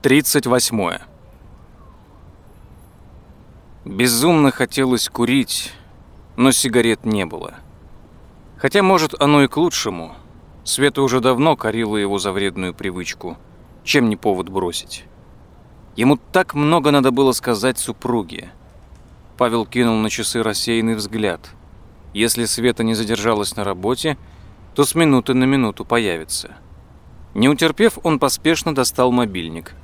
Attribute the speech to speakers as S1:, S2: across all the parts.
S1: 38. Безумно хотелось курить, но сигарет не было. Хотя, может, оно и к лучшему. Света уже давно корила его за вредную привычку. Чем не повод бросить? Ему так много надо было сказать супруге. Павел кинул на часы рассеянный взгляд. Если Света не задержалась на работе, то с минуты на минуту появится. Не утерпев, он поспешно достал мобильник –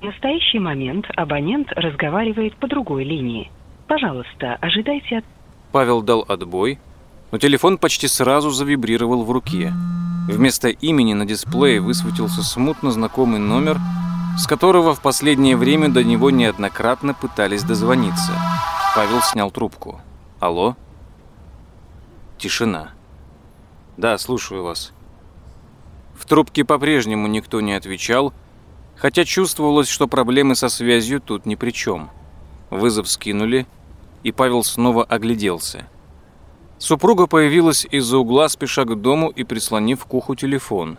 S2: В настоящий момент абонент разговаривает по другой линии. Пожалуйста, ожидайте от...
S1: Павел дал отбой, но телефон почти сразу завибрировал в руке. Вместо имени на дисплее высветился смутно знакомый номер, с которого в последнее время до него неоднократно пытались дозвониться. Павел снял трубку. «Алло?» Тишина. «Да, слушаю вас». В трубке по-прежнему никто не отвечал, хотя чувствовалось, что проблемы со связью тут ни при чем. Вызов скинули, и Павел снова огляделся. Супруга появилась из-за угла, спеша к дому и прислонив к уху телефон.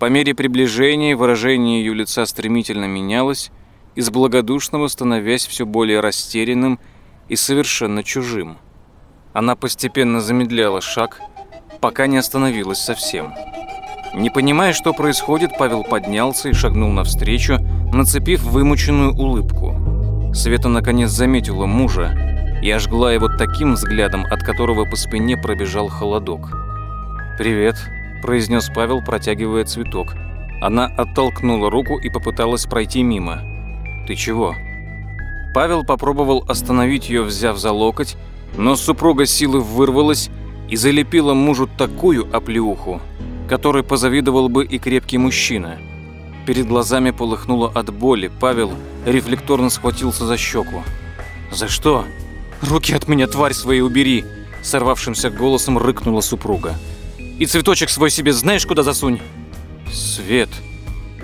S1: По мере приближения выражение ее лица стремительно менялось, из благодушного становясь все более растерянным и совершенно чужим. Она постепенно замедляла шаг, пока не остановилась совсем. Не понимая, что происходит, Павел поднялся и шагнул навстречу, нацепив вымученную улыбку. Света наконец заметила мужа и ожгла его таким взглядом, от которого по спине пробежал холодок. «Привет», – произнес Павел, протягивая цветок. Она оттолкнула руку и попыталась пройти мимо. «Ты чего?» Павел попробовал остановить ее, взяв за локоть, но супруга силы вырвалась и залепила мужу такую оплеуху, которой позавидовал бы и крепкий мужчина. Перед глазами полыхнуло от боли. Павел рефлекторно схватился за щеку. «За что? Руки от меня, тварь свои, убери!» Сорвавшимся голосом рыкнула супруга. «И цветочек свой себе знаешь, куда засунь?» «Свет!»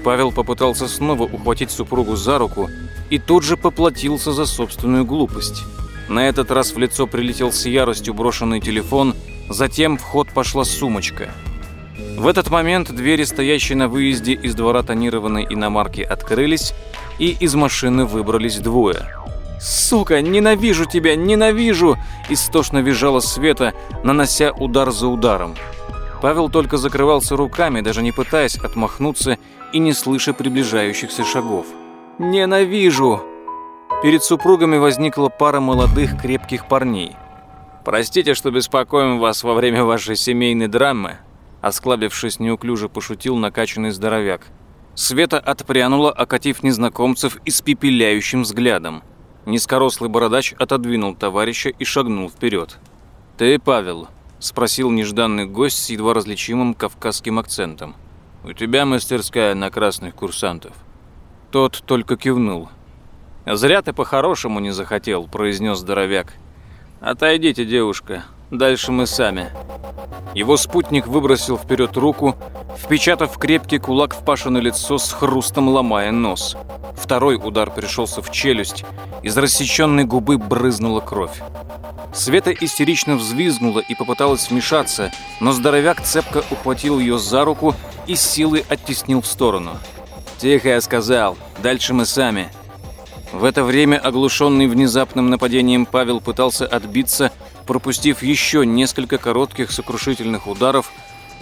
S1: Павел попытался снова ухватить супругу за руку и тут же поплатился за собственную глупость. На этот раз в лицо прилетел с яростью брошенный телефон, затем в ход пошла сумочка – в этот момент двери, стоящие на выезде из двора тонированной иномарки, открылись, и из машины выбрались двое. «Сука, ненавижу тебя, ненавижу!» – истошно визжала Света, нанося удар за ударом. Павел только закрывался руками, даже не пытаясь отмахнуться и не слыша приближающихся шагов. «Ненавижу!» Перед супругами возникла пара молодых крепких парней. «Простите, что беспокоим вас во время вашей семейной драмы», Осклабившись неуклюже, пошутил накачанный здоровяк. Света отпрянула, окатив незнакомцев испепеляющим взглядом. Низкорослый бородач отодвинул товарища и шагнул вперед. «Ты Павел?» – спросил нежданный гость с едва различимым кавказским акцентом. «У тебя мастерская на красных курсантов». Тот только кивнул. «Зря ты по-хорошему не захотел», – произнес здоровяк. «Отойдите, девушка, Дальше мы сами. Его спутник выбросил вперед руку, впечатав крепкий кулак в Пашино лицо с хрустом ломая нос. Второй удар пришелся в челюсть, из рассеченной губы брызнула кровь. Света истерично взвизгнула и попыталась вмешаться, но здоровяк цепко ухватил ее за руку и с силой оттеснил в сторону. «Тихо, я сказал. Дальше мы сами». В это время, оглушенный внезапным нападением, Павел пытался отбиться, пропустив еще несколько коротких сокрушительных ударов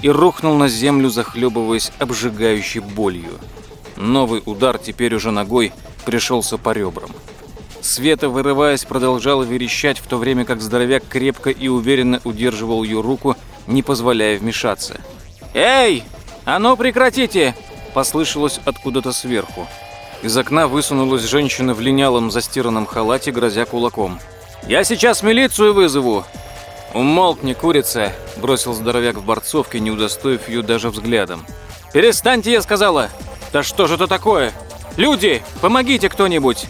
S1: и рухнул на землю, захлебываясь обжигающей болью. Новый удар, теперь уже ногой, пришелся по ребрам. Света, вырываясь, продолжала верещать, в то время как здоровяк крепко и уверенно удерживал ее руку, не позволяя вмешаться. «Эй! А ну прекратите!» – послышалось откуда-то сверху. Из окна высунулась женщина в линялом застиранном халате, грозя кулаком. «Я сейчас милицию вызову!» «Умолкни, курица!» – бросил здоровяк в борцовке, не удостоив ее даже взглядом. «Перестаньте, я сказала!» «Да что же это такое? Люди, помогите кто-нибудь!»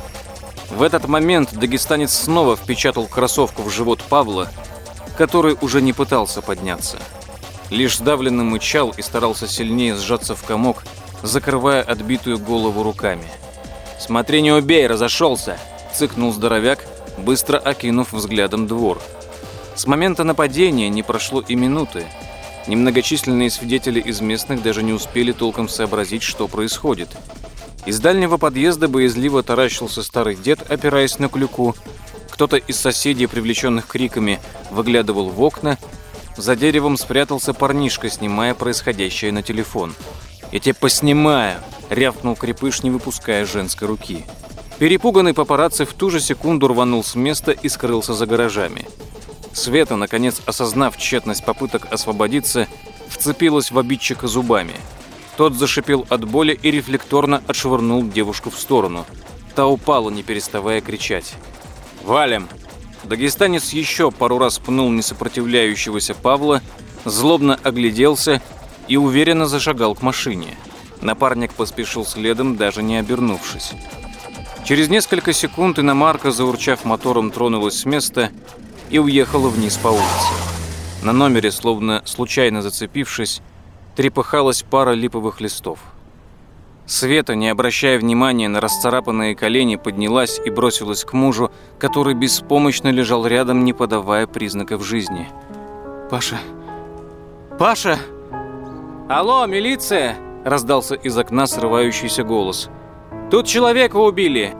S1: В этот момент дагестанец снова впечатал кроссовку в живот Павла, который уже не пытался подняться. Лишь сдавленно мычал и старался сильнее сжаться в комок, закрывая отбитую голову руками. «Смотри, не убей, разошелся!» – цыкнул здоровяк, быстро окинув взглядом двор. С момента нападения не прошло и минуты, Немногочисленные свидетели из местных даже не успели толком сообразить, что происходит. Из дальнего подъезда боязливо таращился старый дед, опираясь на клюку. Кто-то из соседей, привлеченных криками, выглядывал в окна. За деревом спрятался парнишка, снимая происходящее на телефон. «Я тебя поснимаю!» — рявкнул крепыш, не выпуская женской руки. Перепуганный папарацци в ту же секунду рванул с места и скрылся за гаражами. Света, наконец осознав тщетность попыток освободиться, вцепилась в обидчика зубами. Тот зашипел от боли и рефлекторно отшвырнул девушку в сторону. Та упала, не переставая кричать. «Валим!» Дагестанец еще пару раз пнул несопротивляющегося Павла, злобно огляделся и уверенно зашагал к машине. Напарник поспешил следом, даже не обернувшись. Через несколько секунд иномарка, заурчав мотором, тронулась с места и уехала вниз по улице. На номере, словно случайно зацепившись, трепыхалась пара липовых листов. Света, не обращая внимания на расцарапанные колени, поднялась и бросилась к мужу, который беспомощно лежал рядом, не подавая признаков жизни. «Паша! Паша!» «Алло, милиция!» – раздался из окна срывающийся голос. «Тут человека убили!